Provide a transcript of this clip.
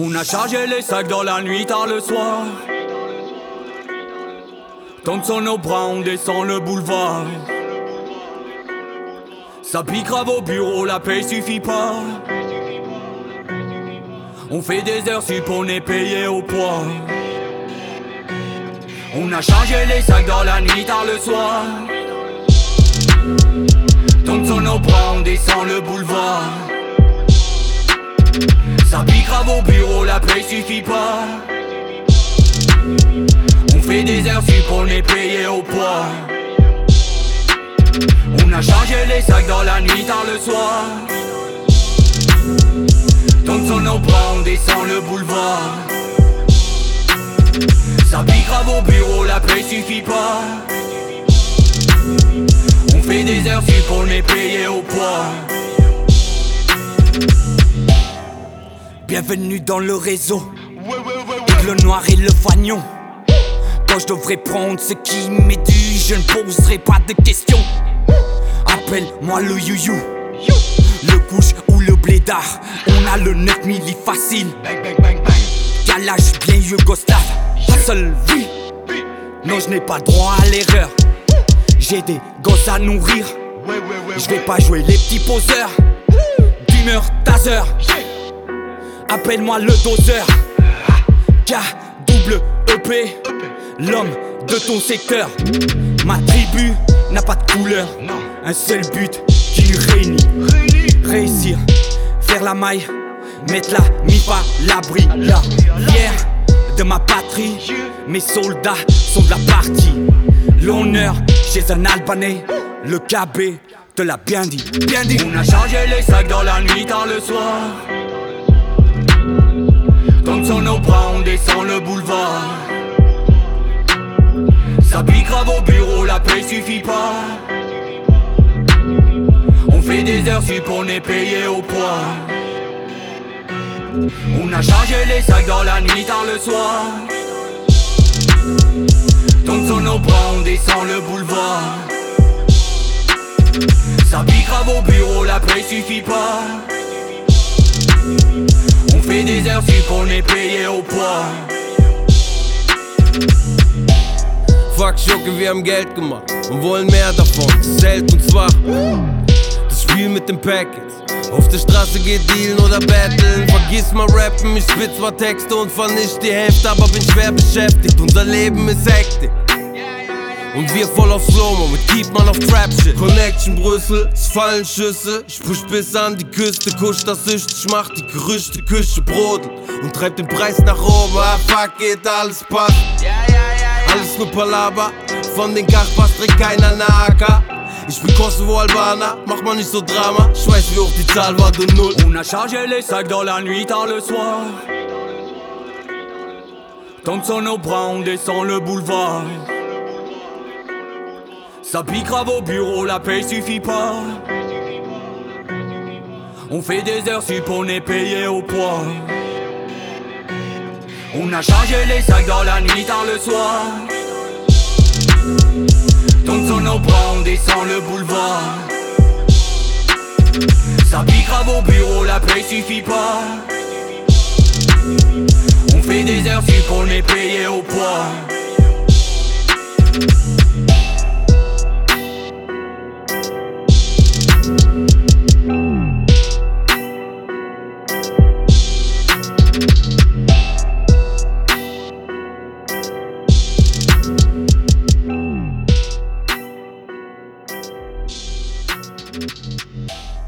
On a chargé les sacs dans la nuit tard le soir. Thompson au bras, on descend le boulevard. Ça pique grave au bureau, la paix suffit pas. On fait des heures sup, on est payé au poids. On a changé les sacs dans la nuit tard le soir. Thompson au bras, on descend le boulevard. Ça pique grave au bureau, la paix suffit pas. On fait des heures sup, on est payé au poids. On a changé les sacs dans la nuit tard le soir. Thompson au bras, on descend le boulevard. Ça pique grave au bureau, la paix suffit pas. On fait des heures sup, on est payé au poids. Bienvenue dans le réseau. Le noir et le fagnon. Quand je devrais prendre ce qui m'est dû, je ne poserai pas de questions. Appelle-moi le you-you. Le couche ou le blédard. On a le 9 milli facile. Calage bien Yougoslave. Pas seule vie. Non, je n'ai pas droit à l'erreur. J'ai des gosses à nourrir. Je vais pas jouer les petits poseurs. Dimmer, taser. Appelle-moi le doseur. K, double EP. L'homme de ton secteur. Ma tribu n'a pas de couleur. Un seul but qui réunit. Réussir, faire la maille, mettre la MIFA, l'abri, la bière de ma patrie. Mes soldats sont de la partie. L'honneur chez un Albanais, le KB te l'a bien dit, bien dit. On a changé les sacs dans la nuit tard le soir. Au bras, on descend le boulevard. Ça pique grave au bureau, la paix suffit pas. On fait des heures sup, on est payé au poids. On a changé les sacs dans la nuit tard le soir. Thompson au bras, on descend le boulevard. Ça pique grave au bureau, la paix suffit pas. Fait des heures sup, on est payé au poids. Fuck Schurke, wir haben Geld gemacht und wollen mehr davon. Selten und zwar das Spiel mit dem Packets. Auf der Straße geht dealen oder battlen. Vergiss mal rappen, ich spitz zwar Texte und vernicht die Hälfte, aber bin schwer beschäftigt. Unser Leben ist Hektik. Und wir voll auf Slow-Mo mit Keep man auf Trap Shit. Connection Brüssel, es fallen Schüsse. Ich push bis an die Küste, kusch das süchtig, mach die Gerüchte, Küche brodelt und treibt den Preis nach oben. Ah, fuck it, alles passt. Alles nur Palaber, von den Kachbas trägt keiner Naka. Ich bin Kosovo-Albaner, mach mal nicht so Drama. Ich weiß, wie hoch die Zahl war, du Null. On a changé les sacs dans la nuit tard le soir. Thompson au bras, on descend le boulevard. Ça pique grave au bureau, la paix suffit pas. On fait des heures sup, on est payé au poids. On a changé les sacs dans la nuit tard le soir. Thompson au bras, on descend le boulevard. Ça pique grave au bureau, la paix suffit pas. On fait des heures sup, on est payé au poids. you